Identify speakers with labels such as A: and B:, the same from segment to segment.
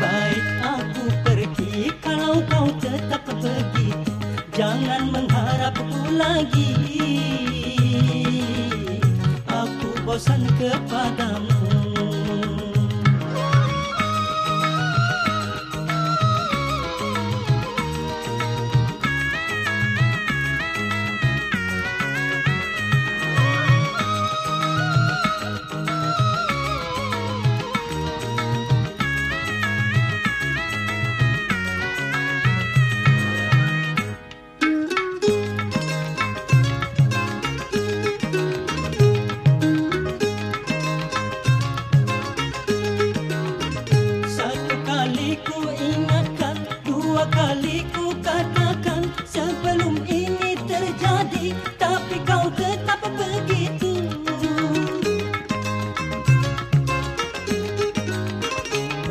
A: Baik aku pergi kalau kau tetap begitu Jangan mengharapku lagi. Aku bosan kepadamu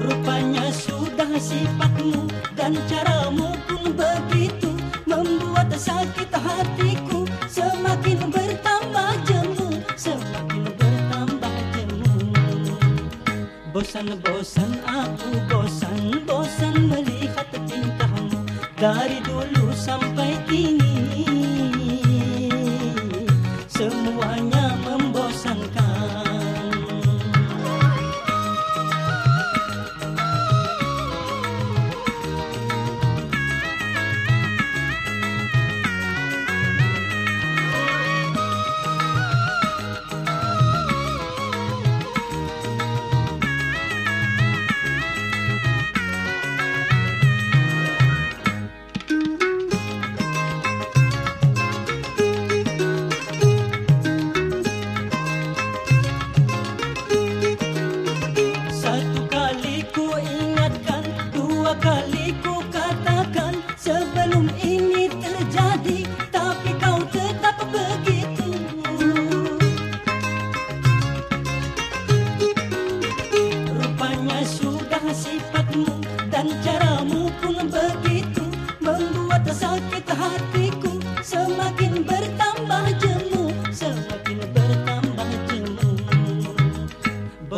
A: Rupanya sudah sifatmu dan caramu pun begitu membuat sakit hatiku semakin bertambah jemu, semakin bertambah jemu. Bosan-bosan aku bosan Bosan melihat tingkahmu Dari dulu sampai kini Semuanya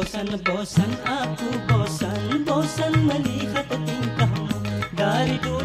A: Bosan, bosan aku bosan Bosan melihat tingkahmu Dari dulu